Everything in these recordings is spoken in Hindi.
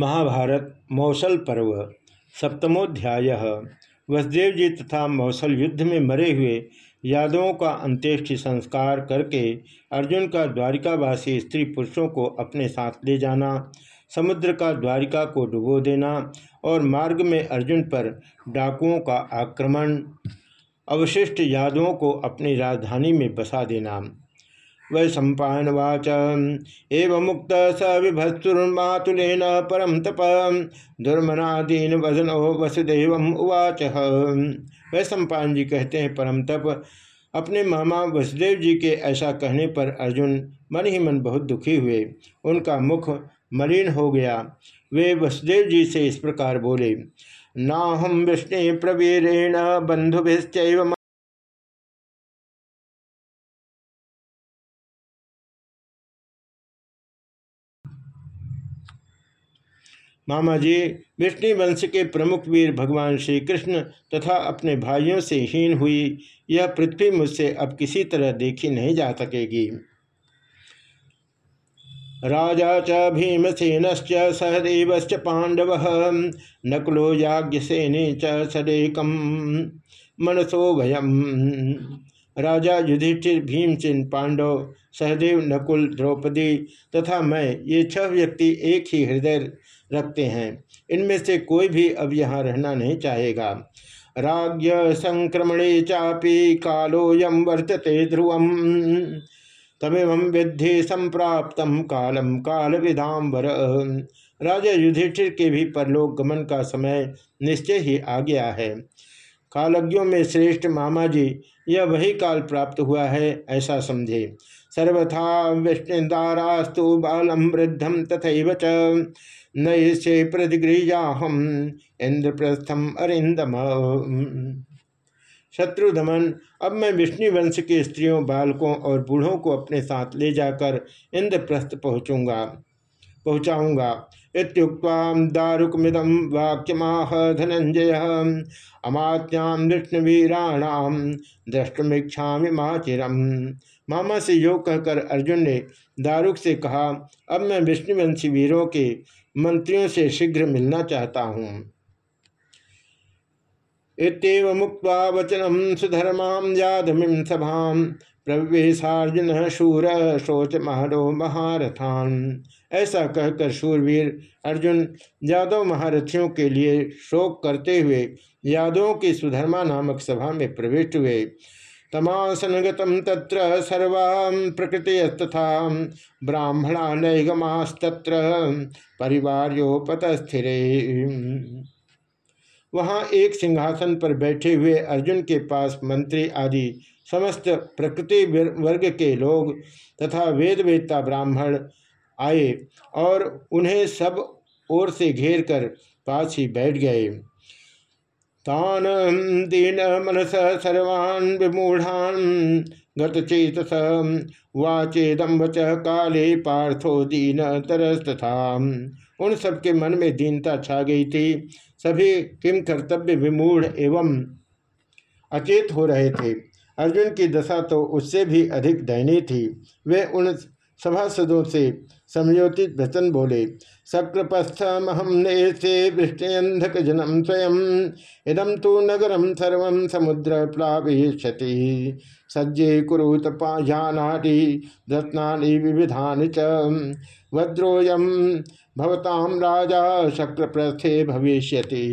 महाभारत, मौसल पर्व, सप्तमोध्याय वसुदेव जी तथा मौसल युद्ध में मरे हुए यादवों का अंत्येष्टि संस्कार करके अर्जुन का द्वारिकावासी स्त्री पुरुषों को अपने साथ ले जाना, समुद्र का द्वारिका को डुबो देना और मार्ग में अर्जुन पर डाकुओं का आक्रमण, अवशिष्ट यादवों को अपनी राजधानी में बसा देना। वै सम्पावाच एवं मुक्त स विभत्सुर्मातुलेन परम तप। दुर्मनादीन वजनो वसुदेव उवाच। वै सम्पान जी कहते हैं परम तप। अपने मामा वसुदेव जी के ऐसा कहने पर अर्जुन मन ही मन बहुत दुखी हुए। उनका मुख मलिन हो गया। वे वसुदेव जी से इस प्रकार बोले ना हम विष्णु प्रवीरेण बंधुभिश्च मामा जी, विष्णु वंश के प्रमुख वीर भगवान श्री कृष्ण तथा अपने भाइयों से हीन हुई, यह पृथ्वी मुझसे अब किसी तरह देखी नहीं जा सकेगी। राजा च भीमसेन सहदेव पांडव, नकुलो याज्ञसेने च सदेकम। मनसो भयम राजा युधिष्ठिर, भीमसेन, पांडव, सहदेव, नकुल, द्रौपदी तथा मैं, ये छह व्यक्ति एक ही हृदय रखते हैं। इनमें से कोई भी अब यहाँ रहना नहीं चाहेगा। राज्य संक्रमणे चापी कालोयम वर्तते ध्रुवम। तमेव विद्धि संप्राप्त कालम काल विधाम राजा युधिष्ठिर के भी परलोक गमन का समय निश्चय ही आ गया है। कालज्ञों में श्रेष्ठ मामा जी यह वही काल प्राप्त हुआ है, ऐसा समझे। सर्वथा विष्णुदारास्तु बालम वृद्धम तथा च। नये प्रतिगृहया हम इंद्रप्रस्थम अरिंदम शत्रुधमन, अब मैं विष्णु वंश के स्त्रियों, बालकों और बूढ़ों को अपने साथ ले जाकर इंद्रप्रस्थ पहुँचूँगा, पहुँचाऊँगा। इतुक्ता दारुकमिदम वाक्यमाह धनंजय अमात्याम विष्णुवीराणाम दृष्टमीक्षा माचिरम। मामा से योग कहकर अर्जुन ने दारुक से कहा, अब मैं विष्णुवंशी वीरों के मंत्रियों से शीघ्र मिलना चाहता हूँ। इतव मुक्त वचनम सुधर्मा यादमीं सभा, प्रवेशार्जुन शूर शोच महरो महारथान। ऐसा कहकर शूरवीर अर्जुन यादव महारथियों के लिए शोक करते हुए यादवों की सुधर्मा नामक सभा में प्रविष्ट हुए। तमासनगतम तत्र सर्वा प्रकृतिस्तथा ब्राह्मणा नैगमास्तत्र परिवार्योपतस्थिर। वहाँ एक सिंहासन पर बैठे हुए अर्जुन के पास मंत्री आदि समस्त प्रकृति वर्ग के लोग तथा वेद वेदता ब्राह्मण आए और उन्हें सब ओर से घेर कर पास ही बैठ गए। तान दीन मनस सर्वान् विमूढ़ान गतचेतस वाचेदम वच काले पार्थो दीन तरस्तथा उन सबके मन में दीनता छा गई थी। सभी किम कर्तव्य विमूढ़ एवं अचेत हो रहे थे। अर्जुन की दशा तो उससे भी अधिक दयनीय थी। वे उन सभासदों से समयोचित वचन बोले। सकृपस्थमहम नेसे वृष्टियंधक जनम स्वयं। इदम तो नगरम सर्व समुद्र प्लाविष्यति सज्जे कुरुत पाजानाटी रत्नानि विविधानि च। वज्रोयम भवताम राजा शक्रप्रस्थे भविष्यति।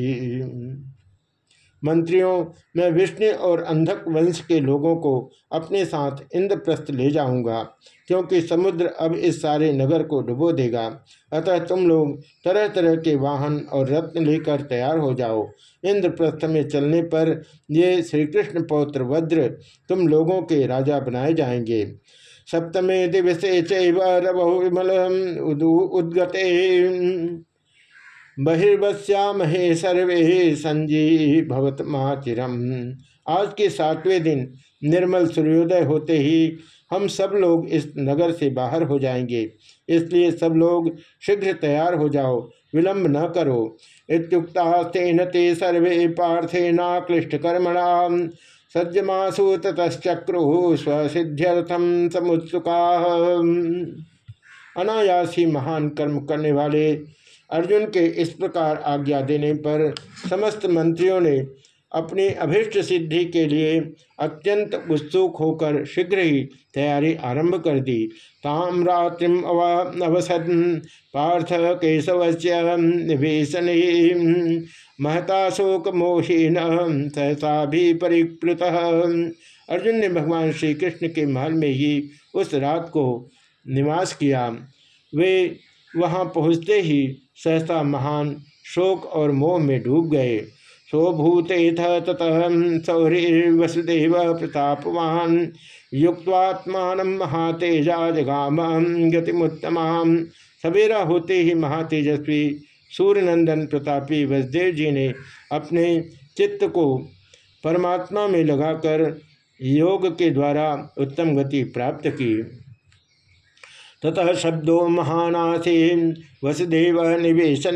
मंत्रियों, मैं विष्णु और अंधक वंश के लोगों को अपने साथ इंद्रप्रस्थ ले जाऊँगा, क्योंकि समुद्र अब इस सारे नगर को डुबो देगा। अतः तुम लोग तरह तरह के वाहन और रत्न लेकर तैयार हो जाओ। इंद्रप्रस्थ में चलने पर ये श्री कृष्ण पौत्र वज्र तुम लोगों के राजा बनाए जाएँगे। सप्तमे दिवसे चैव विमल उद्गते। बहिर्वश्यामहे सर्वे संजी भवत महाचिरम आज के सातवें दिन निर्मल सूर्योदय होते ही हम सब लोग इस नगर से बाहर हो जाएँगे। इसलिए सब लोग शीघ्र तैयार हो जाओ, विलंब न करो। इतुक्ता तेन ते सर्वे पार्थेनाक्लिष्ट कर्मणा सज्जमासु ततश्चक्रु स्वसिद्ध्यर्थम समुत्सुका। अनायासी महान कर्म करने वाले अर्जुन के इस प्रकार आज्ञा देने पर समस्त मंत्रियों ने अपनी अभिष्ट सिद्धि के लिए अत्यंत उत्सुक होकर शीघ्र ही तैयारी आरंभ कर दी। ताम रात्रिम अवसद पार्थ केशव निवेशन। महता शोक मोहीन सहसा भी परिप्लुत। अर्जुन ने भगवान श्री कृष्ण के महल में ही उस रात को निवास किया। वे वहाँ पहुँचते ही सहसा महान शोक और मोह में डूब गए। सोभूतेथ ततः सौरीर्वसुदेव प्रतापवान। युक्तात्मान महातेजा जगाम गतिमुत्तमा। सवेरा होते ही महातेजस्वी सूर्यनंदन प्रतापी वसुदेव जी ने अपने चित्त को परमात्मा में लगाकर योग के द्वारा उत्तम गति प्राप्त की। ततः शब्दों महानाथे वसुदेव निवेशन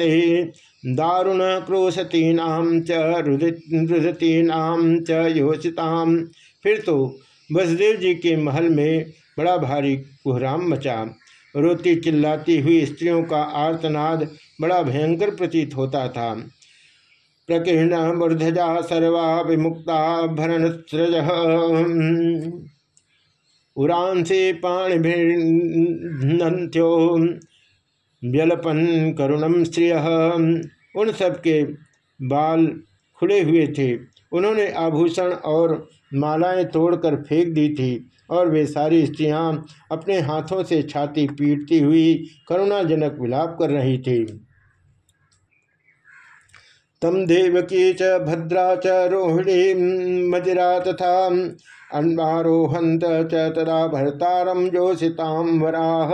दारुण क्रोशतीनाम च रुदतीनाम च योषिताम फिर तो वसुदेव जी के महल में बड़ा भारी कुहराम मचा। रोती चिल्लाती हुई स्त्रियों का आर्तनाद बड़ा भयंकर प्रतीत होता था। प्रकीर्ण, मूर्धजा सर्वा विमुक्ता भरण उरांसे पाणिभिन्थ्यो व्यलपन करुणम श्रिय। उन सब के बाल खुले हुए थे। उन्होंने आभूषण और मालाएँ तोड़कर फेंक दी थी और वे सारी स्त्रियाँ अपने हाथों से छाती पीटती हुई करुणाजनक विलाप कर रही थी। तम देवकी च भद्रा च रोहिणी मदिरा तथा अन्वारोहंत च तदा भरतारम जोशिताम वराह।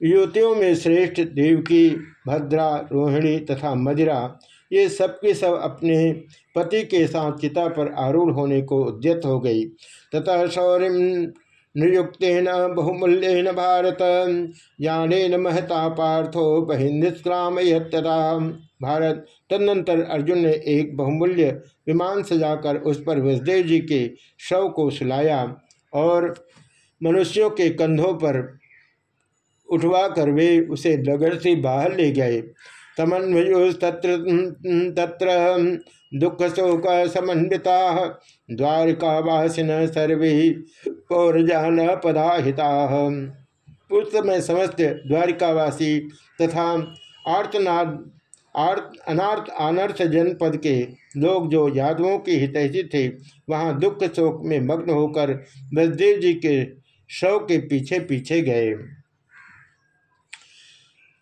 युवतियों में श्रेष्ठ देवकी, भद्रा, रोहिणी तथा मदिरा, ये सबके सब अपने पति के साथ चिता पर आरूढ़ होने को उद्यत हो गई। तथा शौर्य नियुक्न बहुमूल्यन भारत यान महता पार्थो बहिनिष्क्राम यदा भारत। तदनंतर अर्जुन ने एक बहुमूल्य विमान सजाकर उस पर वसुदेव जी के शव को सुलाया और मनुष्यों के कंधों पर उठवा कर वे उसे नगर से बाहर ले गए। तमन्वयोस्तत्र तत्र दुख शोक समन्विता द्वारिकावासिन सर्वे पौरजान पदाहिता उस समय समस्त द्वारिकावासी तथा आर्तनाद अनार्थ अनर्थ जनपद के लोग जो यादवों के हितैषी थे, वहाँ दुख शोक में मग्न होकर बसदेव जी के शव के पीछे पीछे गए।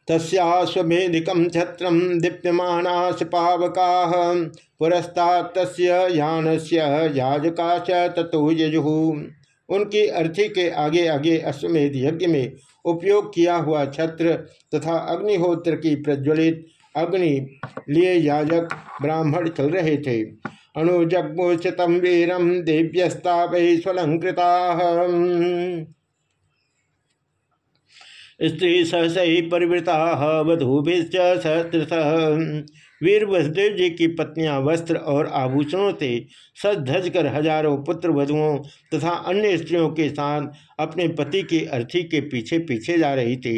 तस्मेधिकम छत्रम दीप्यमानाश पावका पुरस्ता यान से याजका तथो यजु। उनकी अर्थी के आगे आगे अश्वमेध यज्ञ में उपयोग किया हुआ छत्र तथा अग्निहोत्र की प्रज्वलित अग्नि लिए याजक ब्राह्मण चल रहे थे। अनुजग्मुषतम वीरम दिव्यस्ता वही स्वलंकृता। स्त्री सहसही परिवृता, वधूभिश्च सहस्रश। वीर वसुदेव जी की पत्नियाँ वस्त्र और आभूषणों से सज धज कर हज़ारों पुत्र वधुओं तथा अन्य स्त्रियों के साथ अपने पति की अर्थी के पीछे पीछे जा रही थी।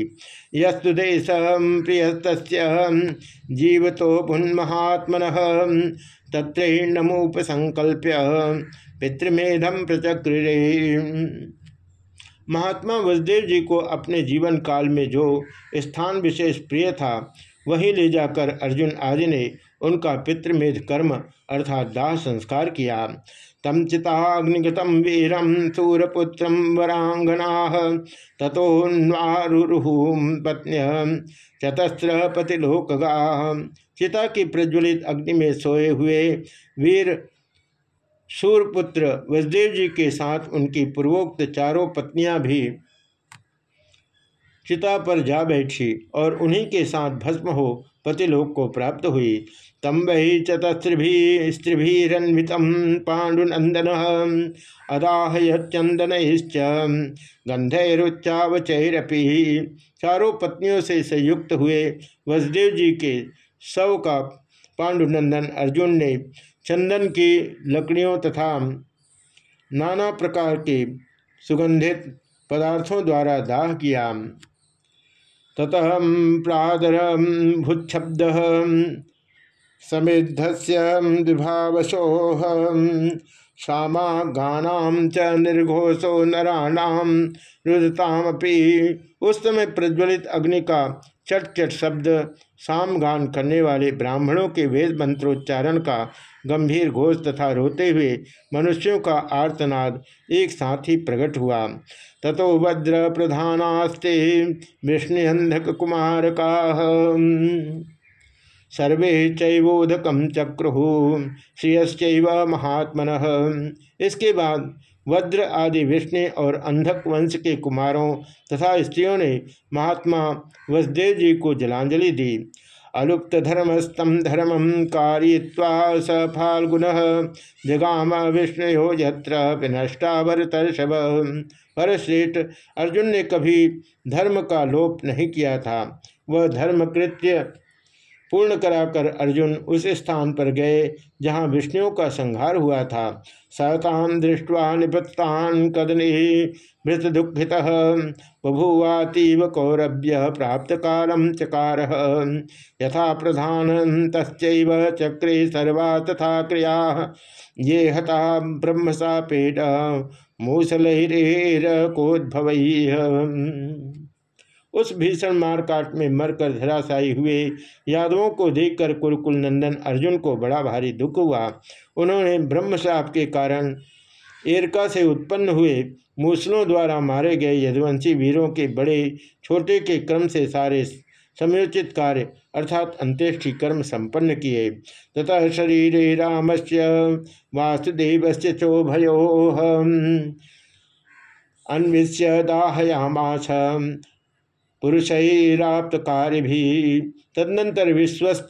यस्तुदेश प्रियस्त जीव तो भुन्महात्मन तत्नमोपसंकल्प्य पितृमेधम प्रचक्र महात्मा वसुदेव जी को अपने जीवन काल में जो स्थान विशेष प्रिय था वहीं ले जाकर अर्जुन आदि ने उनका पितृमेध कर्म अर्थात दाह संस्कार किया। तम चिताग्निगतम वीरम सूरपुत्र वरांगना तथोन्वारुहूम पत्न्य चतस्र पतिलोकगा चिता की प्रज्वलित अग्नि में सोए हुए वीर सूरपुत्र वसुदेव जी के साथ उनकी पूर्वोक्त चारों पत्नियाँ भी चिता पर जा बैठी और उन्हीं के साथ भस्म हो पतिलोक को प्राप्त हुई। तम वही चतस्त्रिभी स्त्रिभीरन्वित पाण्डुनंदन अदाह चंदन गंधैरुच्चावचैरपी चारों पत्नियों से संयुक्त हुए वसुदेव जी के शव का पांडुनंदन अर्जुन ने चंदन की लकड़ियों तथा नाना प्रकार के सुगंधित पदार्थों द्वारा दाह किया। ततः प्रादर भुच्छब्द समिद्ध से विभावशोह श्यामा गानाम च निर्घोषो नराणाम रुदतामपि उस समय प्रज्वलित अग्नि का चट चट शब्द सामगान करने वाले ब्राह्मणों के वेद मंत्रोच्चारण का गंभीर घोष तथा रोते हुए मनुष्यों का आर्तनाद एक साथ ही प्रकट हुआ। ततो वज्र प्रधानास्ते विष्णुअंधक कुमार का सर्वे चैवोदक चक्रु, श्रियश्चैव महात्मन। इसके बाद वज्र आदि विष्णु और अंधक वंश के कुमारों तथा स्त्रियों ने महात्मा वसुदेव जी को जलांजलि दी। अलुप्त धर्मस्तम धर्मम कारय्वा स फाल्गुन जगाम विष्णु यत्र विनष्टावरतर्षभ। परश्रेष्ठ अर्जुन ने कभी धर्म का लोप नहीं किया था। वह धर्मकृत्य पूर्ण कराकर अर्जुन उस स्थान पर गए, जहाँ विष्णु का संहार हुआ था। सताम दृष्टवा निपत्तान कदने मृत दुखित बभुवातीव कौरभ्य प्राप्त कालम चकार। यथा प्रधान चक्रे सर्वा तथा क्रिया। ये हता ब्रह्म सा पेट मूसलहिरेर कोद्भव। उस भीषण मारकाट में मरकर धराशायी हुए। यादवों को देखकर कुरुकुल नंदन अर्जुन को बड़ा भारी दुख हुआ। उन्होंने ब्रह्मशाप के कारण एरका से उत्पन्न हुए मूसलों द्वारा मारे गए यदुवंशी वीरों के बड़े छोटे के क्रम से सारे समयोचित कार्य अर्थात अंत्येष्टि कर्म संपन्न किए। तथा शरीर राम से वासुदेव से चोभयो अन्विष्य दाहयामाछ पुरुषराप्त कार्य भी तदनंतर विश्वस्त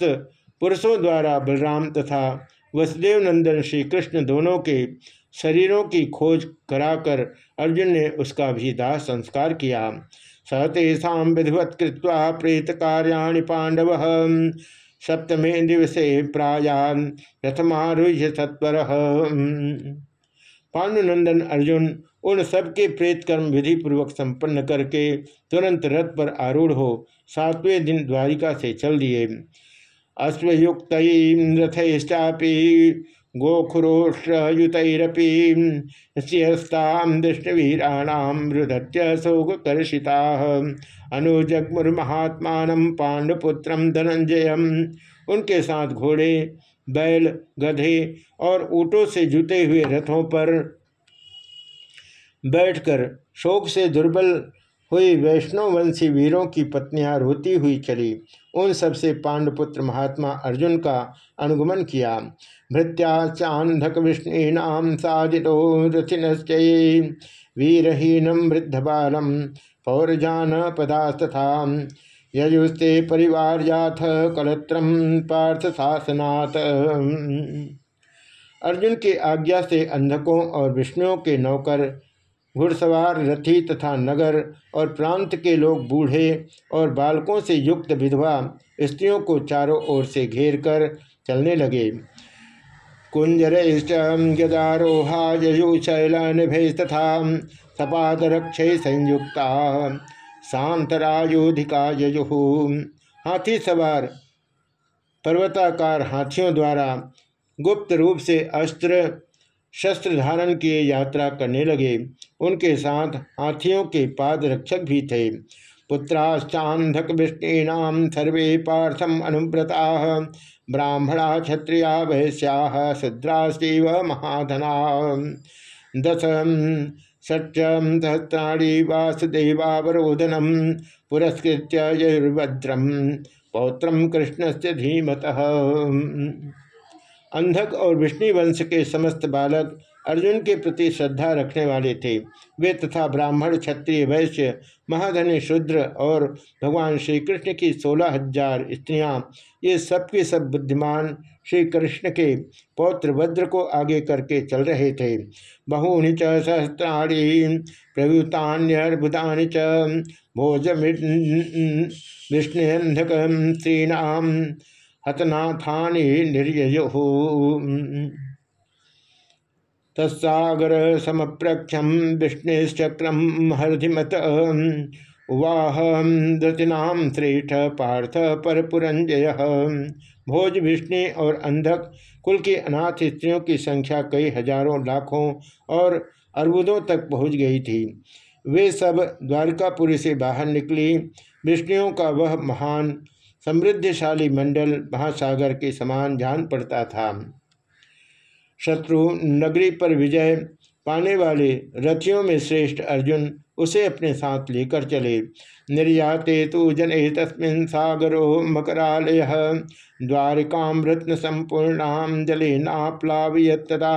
पुरुषों द्वारा बलराम तथा वसुदेव नंदन श्री कृष्ण दोनों के शरीरों की खोज कराकर अर्जुन ने उसका भी दाह संस्कार किया। सतेषा विधिवत कृत्वा प्रेत कार्याणि पांडव। सप्तमे दिवसे प्रायान प्रथमारूह्य सत्वर। पांडुनंदन अर्जुन उन सबके प्रेत कर्म विधि पूर्वक संपन्न करके तुरंत रथ पर आरूढ़ हो सातवें दिन द्वारिका से चल दिए। अश्वयुक्त रथश्चापी गोखुरोष्युतरपी सियस्ताम दृष्टवीराणाम रुदत्य शोकर्षिता अनुजग्मुर्महात्मा पांडुपुत्र धनंजय। उनके साथ घोड़े, बैल, गधे और ऊँटों से जुते हुए रथों पर बैठकर शोक से दुर्बल हुई वैष्णववंशी वीरों की पत्नियाँ रोती हुई चली। उन सबसे पांडुपुत्र महात्मा अर्जुन का अनुगमन किया। भृत्या चांधक विष्णुनाम साधितो रथिनश्चय वीरहीनम वृद्ध बालम पौरजान पदास्तथा यजुस्ते परिवार जाथ कलत्रम पार्थ शासनाथ अर्जुन की आज्ञा से अंधकों और विष्णुओं के नौकर घुड़सवार, रथी तथा नगर और प्रांत के लोग बूढ़े और बालकों से युक्त विधवा स्त्रियों को चारों ओर से घेर कर चलने लगे। कुंजरोहा यजु शैलनिभस्तथा सपाद रक्ष संयुक्ता शांतरायोधिका यजु हाथी सवार, पर्वताकार हाथियों द्वारा गुप्त रूप से अस्त्र शस्त्र धारण किए यात्रा करने लगे। उनके साथ हाथियों के पाद रक्षक भी थे। पुत्राश्चांधक विष्णीनाम सर्वे पार्थम अनुव्रता। ब्राह्मणा क्षत्रिया वैश्या शूद्रास्तीव महाधना। दस षट्म सहस्राणी वासुदेवावरोधनम पुरस्कृत यजुर्भद्रम पौत्र कृष्ण से धीमत। अंधक और विष्णु वंश के समस्त बालक अर्जुन के प्रति श्रद्धा रखने वाले थे। वे तथा ब्राह्मण, क्षत्रिय, वैश्य महाधनी शूद्र और भगवान श्री कृष्ण की सोलह हज़ार स्त्रियाँ, ये सब के सब बुद्धिमान श्री कृष्ण के पौत्र वज्र को आगे करके चल रहे थे। बहूनि च सहस्राणी प्रभुतान्यर्भुतानि च विष्णुअंधक स्त्रीणाम हतनाथानि निर्यो तत्सागर समप्रक्षम विष्णुश्चक्रम हरधिमत। वाह धृतिनाम श्रेष्ठ पार्थ पर पुरंजय भोज विष्णु और अंधक, कुल की अनाथ स्त्रियों की संख्या कई हज़ारों लाखों और अर्बुदों तक पहुँच गई थी। वे सब द्वारकापुरी से बाहर निकली। विष्णुओं का वह महान समृद्धिशाली मंडल महासागर के समान जान पड़ता था। शत्रु नगरी पर विजय पाने वाले रथियों में श्रेष्ठ अर्जुन उसे अपने साथ लेकर चले। निर्याते तो जन तस्मिन सागरो मकरालय द्वारिकाम रत्न संपूर्णाम जले नाप्लावियतरा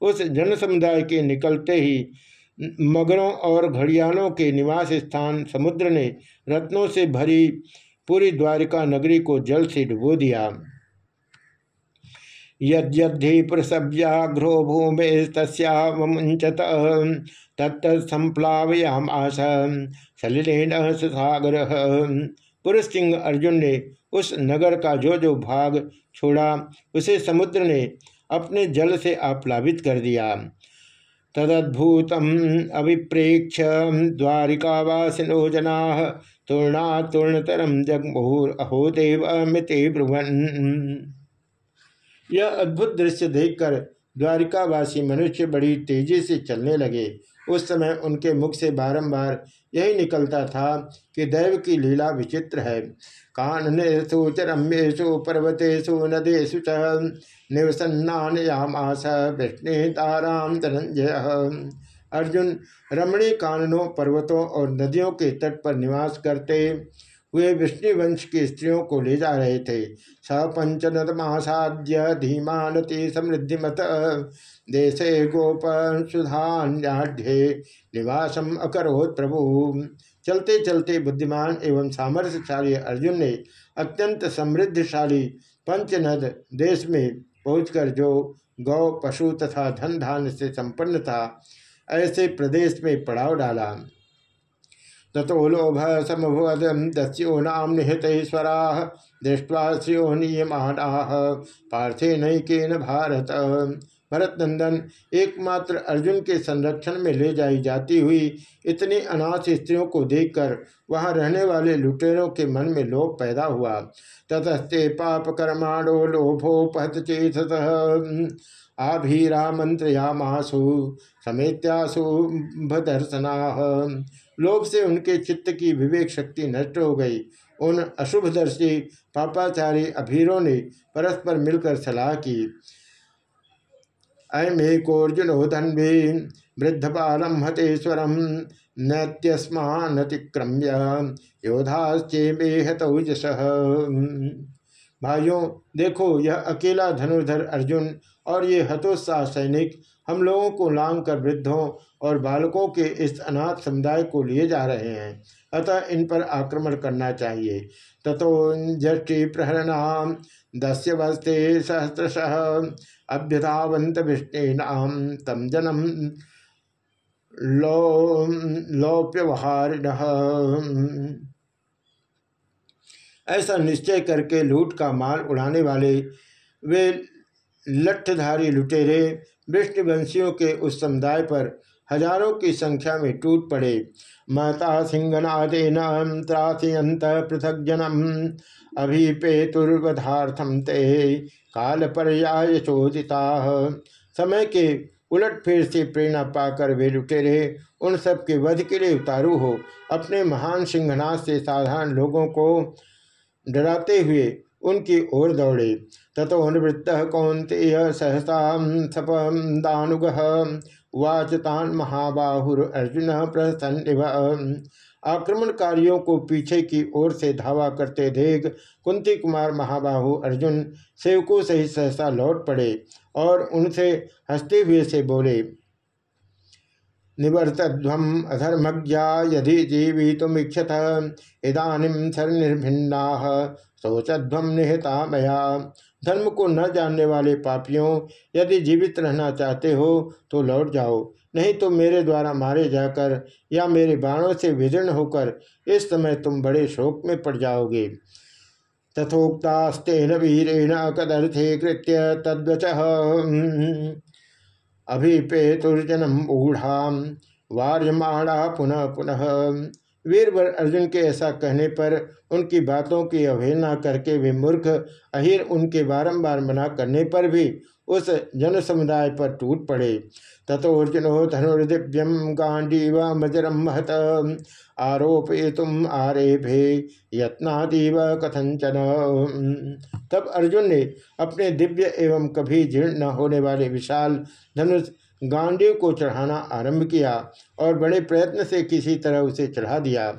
उस जन समुदाय के निकलते ही मगरों और घड़ियालों के निवास स्थान समुद्र ने रत्नों से भरी पूरी द्वारिका नगरी को जल से डुबो दिया। यद्यद्धि पुरुषव्याघ्रो भूमे तस्मुंचत तत्त संप्लावयामास सलिलेन सुसागर। पुरुष सिंह अर्जुन ने उस नगर का जो जो भाग छोड़ा, उसे समुद्र ने अपने जल से आप्लावित कर दिया। तदद्भुत अभिप्रेक्ष द्वारिकावासिनो जना तूर्णा तूर्णतरम जगमुर अहो देव ब्रुवन। यह अद्भुत दृश्य देखकर द्वारिकावासी मनुष्य बड़ी तेज़ी से चलने लगे। उस समय उनके मुख से बारंबार यही निकलता था कि देव की लीला विचित्र है। काननेशु चरम्यु पर्वतेशु नदेशु च निवसन्नानयामास विष्णु ताराम धनंजय अर्जुन रमणी काननों, पर्वतों और नदियों के तट पर निवास करते वे विष्णु वंश की स्त्रियों को ले जा रहे थे। स पंचनतमासाद्य धीमानति समृद्धिमत। देशे गोप सुधान्याढ़ निवासम अकरोत प्रभु। चलते चलते बुद्धिमान एवं सामर्थ्यशाली अर्जुन ने अत्यंत समृद्धिशाली पंचनद देश में पहुंचकर जो गौ, पशु तथा धन धान से संपन्न था, ऐसे प्रदेश में पड़ाव डाला। तथो लोभ समभुवदम दस्यो नाम निहितेश्वरा दृष्टवा श्रियो नियमाना। पार्थे नैकेन भारत। भरत नंदन एकमात्र अर्जुन के संरक्षण में ले जाई जाती हुई इतनी अनाथ स्त्रियों को देखकर वहाँ रहने वाले लुटेरों के मन में लोभ पैदा हुआ। ततस्ते पाप कर्माणो लोभोपहत चेत आभीरा मंत्रयामासु समेत्यासु भदर्शना लोभ से उनके चित्त की विवेक शक्ति नष्ट हो गई। उन अशुभदर्शी पापाचारी अभीरों ने परस्पर मिलकर सलाह की। अयमेकोर्जुनो धन्वी, वृद्ध बालम हतेश्वरम नत्यस्मानतिक्रम्य, योधाश्चे बेहतौजस भाइयों, देखो, यह अकेला धनुर्धर अर्जुन और ये हतोत्साह सैनिक हम लोगों को लांग कर वृद्धों और बालकों के इस अनाथ समुदाय को लिए जा रहे हैं। अतः इन पर आक्रमण करना चाहिए। तथो जष्टि प्रहरणाम दस्य वस्ते सहस्रश अभ्यधावंत विष्णुनाम तम जनम लो लोप्यवहारिण। ऐसा निश्चय करके लूट का माल उड़ाने वाले वे लठधारी लुटेरे, विष्णुवंशियों के उस समुदाय पर हज़ारों की संख्या में टूट पड़े। माता सिंहनादेन त्रासियंत पृथक जनम अभिपेतुर्वधार्थम ते काल पर्याय चोदिता। समय के उलट फेर से प्रेरणा पाकर वे लुटेरे, उन सब के वध के लिए उतारू हो। अपने महान सिंहनाथ से साधारण लोगों को डराते हुए उनकी ओर दौड़े। तथो निवृत्त सहसा सपम दानुग। वाचतान महाबाहुर अर्जुन प्रसन्न आक्रमणकारियों को पीछे की ओर से धावा करते देख कुंती कुमार महाबाहु अर्जुन सेवकों सहित सहसा लौट पड़े और उनसे हँसते हुए से बोले निवर्तध्वम अधर्मज्ञा यदि जीवितुमीक्षत इदानीम निर्भिन्ना शोचध्वम निहता मया। धर्म को न जानने वाले पापियों, यदि जीवित रहना चाहते हो तो लौट जाओ। नहीं तो मेरे द्वारा मारे जाकर या मेरे बाणों से विदीर्ण होकर इस समय तुम बड़े शोक में पड़ जाओगे। तथोक्तास्तेन वीरेण कदर्थे कृत्य तद्वच। अभिपेतुर्जनम ऊढ़ा वार्यमाणा पुनः पुनः। वीरवर अर्जुन के ऐसा कहने पर उनकी बातों की अवहेलना करके वे मूर्ख, अहिर उनके बारंबार मना करने पर भी उस जन समुदाय पर टूट पड़े। तथोर्जुनो धनुर्दिव्यम गांडीव मजरम महत आरोपे तुम आरेभे यत्नादीव कथंचन तब अर्जुन ने अपने दिव्य एवं कभी जीर्ण न होने वाले विशाल धनुष गांडीव को चढ़ाना आरंभ किया और बड़े प्रयत्न से किसी तरह उसे चढ़ा दिया।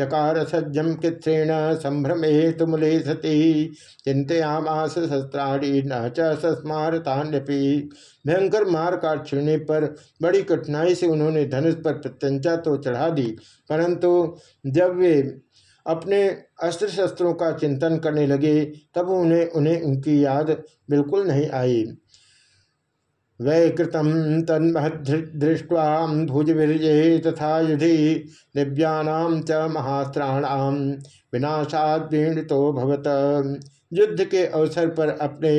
चकार सज्जम कृत्रेण संभ्रमे तुमले सती चिंतयामास शस्त्राणी न चस्मारतान्यपि भयंकर मार काट छिड़ने पर बड़ी कठिनाई से उन्होंने धनुष पर प्रत्यंचा तो चढ़ा दी, परंतु जब वे अपने अस्त्र शस्त्रों का चिंतन करने लगे, तब उन्हें उन्हें उनकी याद बिल्कुल नहीं आई। वैकृतम तन्महदृष्ट्वा भुजवीर्ये तथा युधि दिव्यानाम च महास्त्राणाम विनाशादीणितो भवत। युद्ध के अवसर पर अपने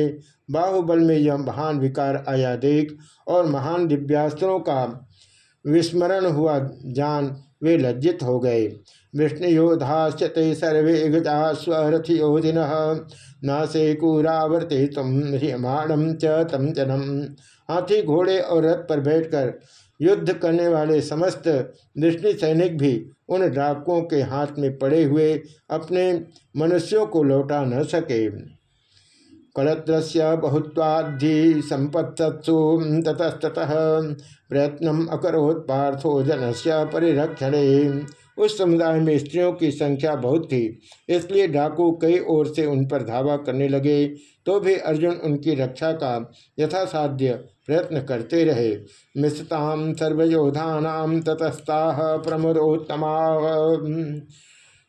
बाहुबल में यह महान विकार आया देख और महान दिव्यास्त्रों का विस्मरण हुआ जान वे लज्जित हो गए। विष्णुयोधाश्चते सर्वे गजा स्वरथियोधिन न से कूरावर्ते तुम ह्रियमाणम च तम जनम। हाथी, घोड़े और रथ पर बैठकर युद्ध करने वाले समस्त दृष्टि सैनिक भी उन डाकुओं के हाथ में पड़े हुए अपने मनुष्यों को लौटा न सके। कलत्र बहुत्वाधि संपत्सु ततस्तः प्रयत्न अकरोत् पार्थो जनस्य परिरक्षणे। उस समुदाय में स्त्रियों की संख्या बहुत थी। इसलिए डाकू कई ओर से उन पर धावा करने लगे तो भी अर्जुन उनकी रक्षा का यथासाध्य प्रयत्न करते रहे। मिश्रताम सर्वयोधानाम ततस्ता प्रमदोत्तमा।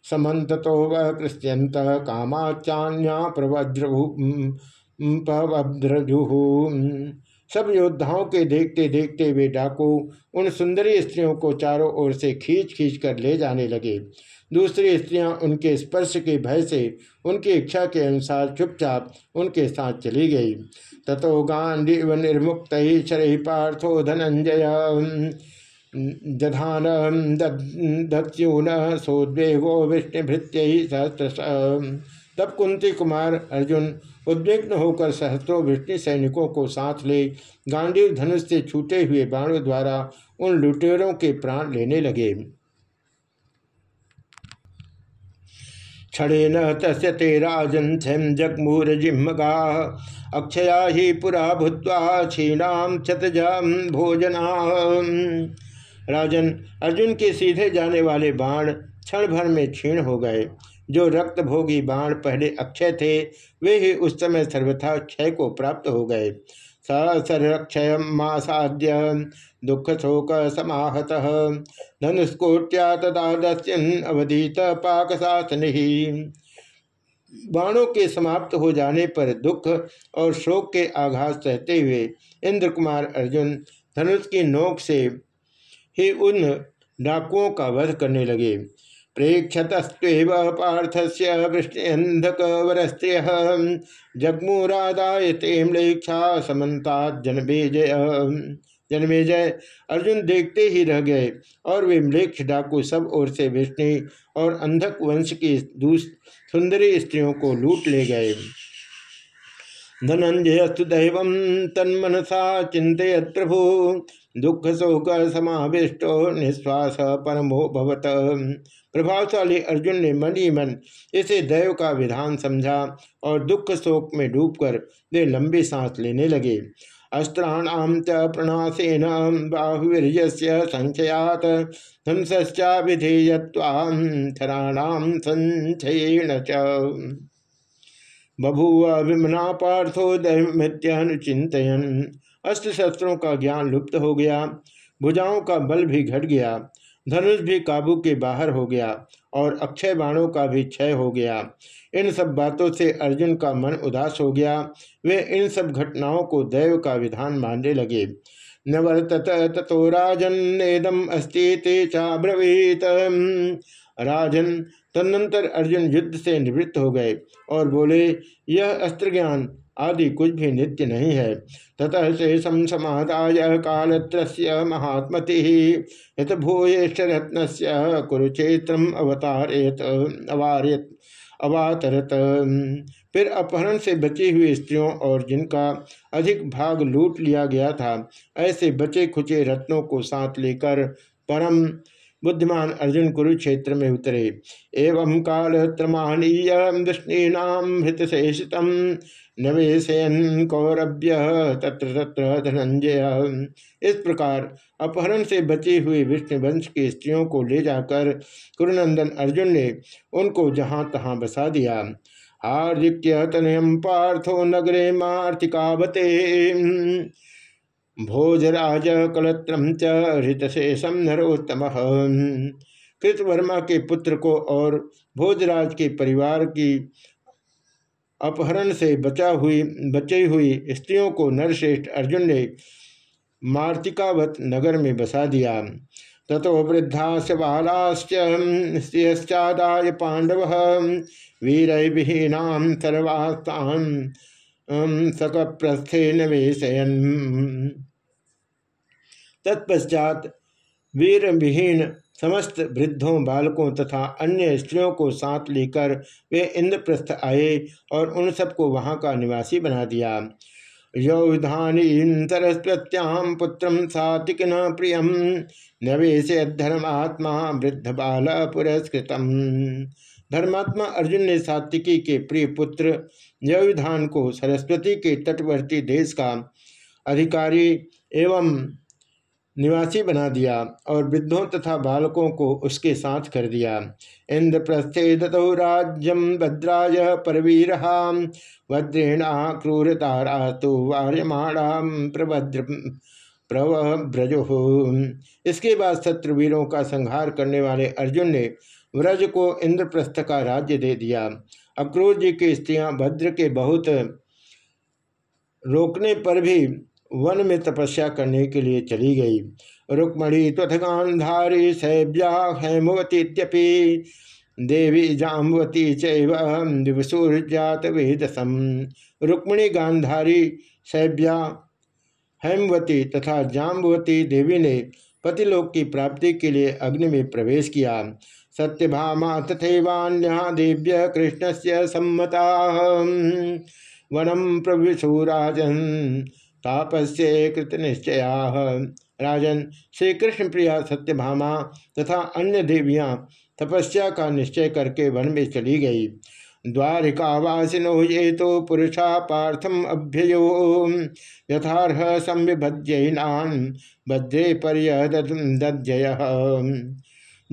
समत तो वह कृष्यंत कामाचान्या प्रवज्रभु सब योद्धाओं के देखते देखते वे डाकू उन सुंदरी स्त्रियों को चारों ओर से खींच खींच कर ले जाने लगे। दूसरी स्त्रियाँ उनके स्पर्श के भय से उनकी इच्छा के अनुसार चुपचाप उनके साथ चली गई। ततो गांडीव निर्मुक्त शरही पार्थो धनंजय। जधान दत्यून सोद्वेगो विष्णुभृत्य सहस्र तब कुंती कुमार अर्जुन उद्विग्न होकर सहस्त्रों ब्रिटिश सैनिकों को साथ ले गांडीव धनुष से छूटे हुए बाणों द्वारा उन लुटेरों के प्राण लेने लगे। क्षणेन तस्य ते राजन जगमूर जिम्मगा अक्षया ही पुरा भूत्वा क्षीणाम क्षतजम भोजना। राजन अर्जुन के सीधे जाने वाले बाण क्षण भर में क्षीण हो गए। जो रक्त भोगी बाण पहले अक्षय थे, वे ही उस समय सर्वथा क्षय को प्राप्त हो गए। सरक्षय मासाद्य दुख शोक समाहत धनुष्कोट्या तदा दस्यन अवधीत पाक बाणों के समाप्त हो जाने पर दुख और शोक के आघात सहते हुए इंद्र कुमार अर्जुन धनुष की नोक से ही उन डाकुओं का वध करने लगे। प्रेक्षतस्व पार्थ से वृष्ण्यंधक वरस्त्रिय जगमुरादाय तेम्लेक्षा समन्ता जनमेजय। अर्जुन देखते ही रह गए और वे मलेक्ष डाकू सब ओर से विष्णु और अंधक वंश की सुंदरी स्त्रियों को लूट ले गए। धनंजयस्तु दैव तन्मनसा चिंतित प्रभु। दुख, शोक, समाविष्टो, निश्वास परमो भवत। प्रभावशाली अर्जुन ने मन ही मन इसे दैव का विधान समझा और दुख शोक में डूबकर वे लंबी सांस लेने लगे। अस्त्राणाम च प्रणासेन बाहुवीर्य संचयात हंसश्चा विधेयत्वांतराणाम संचयेण च। बभूव विमना पार्थो दैवमित्यानुचिंतन अस्त्र शस्त्रों का ज्ञान लुप्त हो गया। भुजाओं का बल भी घट गया। धनुष भी काबू के बाहर हो गया और अक्षय बाणों का भी क्षय हो गया। इन सब बातों से अर्जुन का मन उदास हो गया। वे इन सब घटनाओं को दैव का विधान मानने लगे। न वर्तत तथो राजन अस्ति ते चाब्रवीत राजन तदनंतर अर्जुन युद्ध से निवृत्त हो गए और बोले, यह अस्त्र ज्ञान आदि कुछ भी नित्य नहीं है। ततः शेषम समादाय कालत्रस्य महात्मति हित भूयेश रत्न से कुरुक्षेत्र अवतारयत अवारयत अवातरत। फिर अपहरण से बची हुई स्त्रियों और जिनका अधिक भाग लूट लिया गया था, ऐसे बचे खुचे रत्नों को साथ लेकर परम बुद्धिमान अर्जुन कुरुक्षेत्र में उतरे। एवं काल त्रमाणीय विष्णीनाम हृतशेषित नवेशयन कौरभ्य तत्र तत्र धनंजय। इस प्रकार अपहरण से बची हुई विष्णुवंश की स्त्रियों को ले जाकर कुरुनंदन अर्जुन ने उनको जहाँ तहाँ बसा दिया। हार्दिक्य तनयम पार्थो नगरे मार्तिकावते भोजराज कलत्रम च हृतशेषम नरोत्तम। कृतवर्मा के पुत्र को और भोजराज के परिवार की अपहरण से बचा हुई, बची हुई स्त्रियों को नरश्रेष्ठ अर्जुन ने मार्तिकावत नगर में बसा दिया। ततो वृद्धा शबालाश्चादाय पांडव वीर विहीनाम सर्वास्तान सक प्रस्थे नवेशयन तत्पश्चात वीर विहीन समस्त वृद्धों, बालकों तथा अन्य स्त्रियों को साथ लेकर वे इंद्रप्रस्थ आए और उन सबको वहाँ का निवासी बना दिया। यौधानीतरस्वत्याम पुत्रम सात्विक न प्रियम। नवेश धर्मात्मा वृद्ध बाल पुरस्कृतम धर्मात्मा अर्जुन ने सात्विकी के प्रिय पुत्र यविधान को सरस्वती के तटवर्ती देश का अधिकारी एवं निवासी बना दिया और वृद्धों तथा बालकों को उसके साथ कर दिया। इंद्रप्रस्थे दतौ राज्यम भद्राय परवीर भद्रेणा क्रूरतारा तो वार्यमाणा प्रभद्र प्रव्रजो इसके बाद शत्रुवीरों का संहार करने वाले अर्जुन ने व्रज को इंद्रप्रस्थ का राज्य दे दिया। अक्रूर जी की स्त्रियाँ भद्र के बहुत रोकने पर भी वन में तपस्या करने के लिए चली गई। रुक्मणी त्वथ गांधारी सैब्या हेमवतीत्यपि, देवी जाम्बवती चूर्जात वेदसम रुक्मणी गांधारी सैब्या हेमवती तथा जाम्बवती देवी ने पतिलोक की प्राप्ति के लिए अग्नि में प्रवेश किया। सत्यभामा तथैवान्या देव्य से सम्मता। वनम प्रविशूराजन तापस्य कृत निश्चया राजन श्री कृष्ण प्रिया सत्यभामा तथा अन्य देवियाँ तपस्या का निश्चय करके वन में चली गई। द्वारिकावासिनो ये तो पुरुषा पार्थम अभ्ययो। यथारह संविभज्यनान भद्रे पर्यदय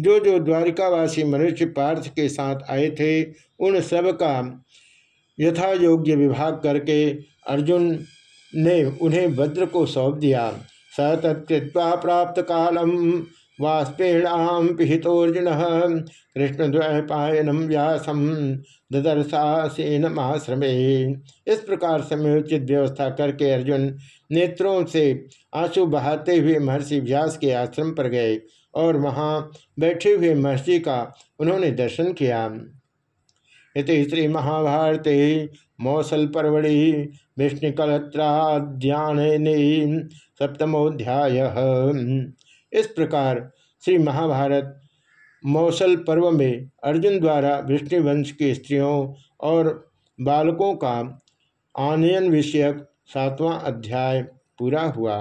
जो जो द्वारिकावासी मनुष्य पार्थ के साथ आए थे, उन सब का यथा योग्य विभाग करके अर्जुन ने उन्हें वज्र को सौंप दिया। स तत्वा प्राप्त कालम वाष्पेणाम पिहितोर्जुन कृष्णद्वैपायनम व्यासम ददर्शासीन आश्रमे। इस प्रकार समयोचित व्यवस्था करके अर्जुन नेत्रों से आँसू बहाते हुए महर्षि व्यास के आश्रम पर गए। और वहाँ बैठे हुए महर्षि का उन्होंने दर्शन किया। इति श्री महाभारते मौसल परवड़ी विष्णुकलत्राध्यान सप्तमोध्याय इस प्रकार श्री महाभारत मौसल पर्व में अर्जुन द्वारा विष्णुवंश की स्त्रियों और बालकों का आनयन विषयक सातवां अध्याय पूरा हुआ।